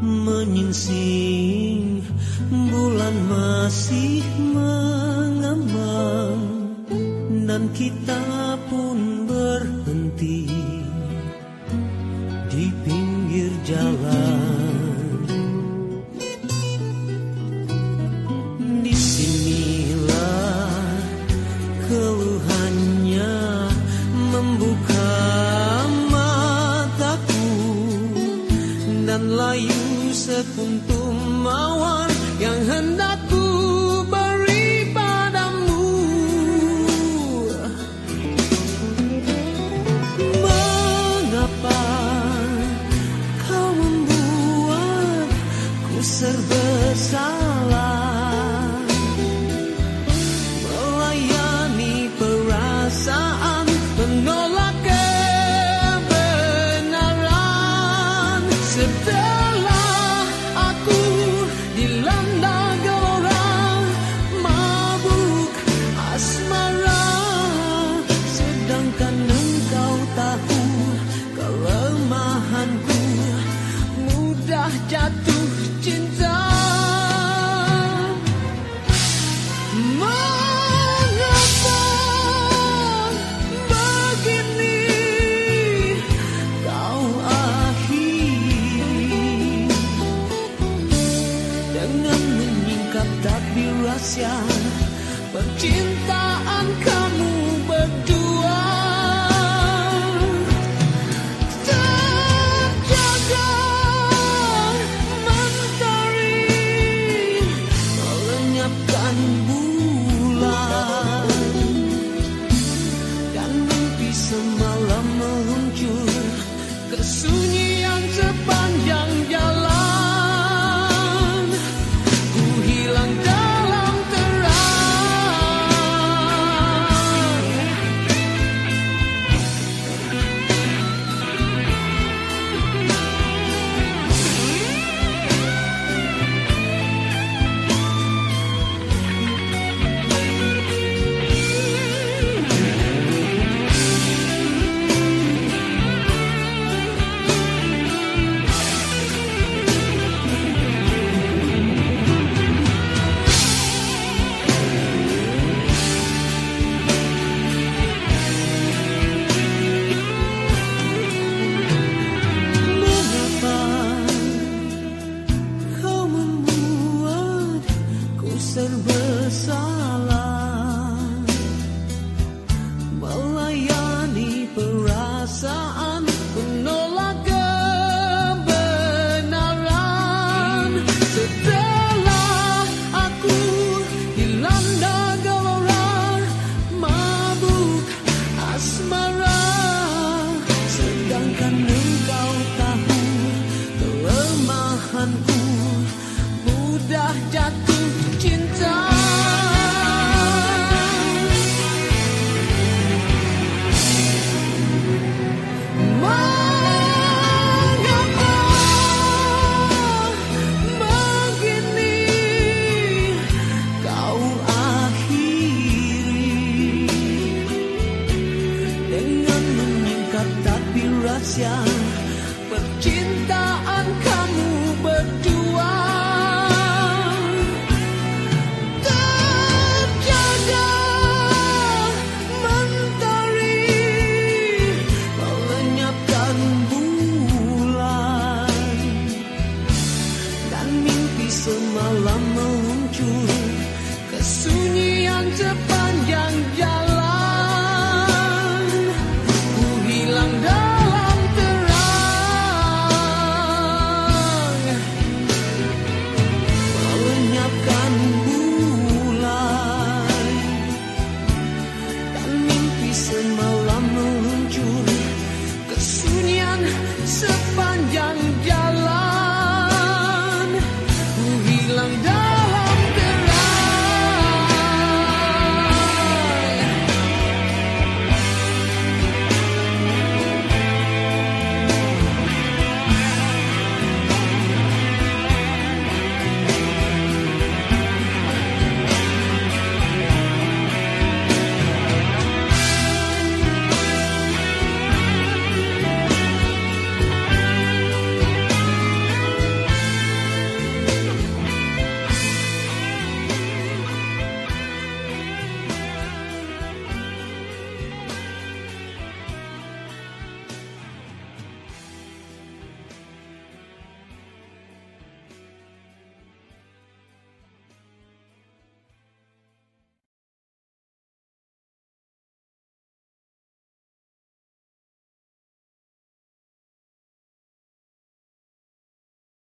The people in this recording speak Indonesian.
menyingsing bulan masih mengambang dan kita pun berhenti di pinggir jalan. Di sinilah keluhannya membuka mataku dan layu sekuntum mawar yang hendak ku ya tú. Kesunyian sepanjang jalan dengan menyingkat tapi rahasia percintaan kamu berdua. Terjaga mentari melenyapkan bulan. Dan mimpi semalam meluncur kesunyian tepi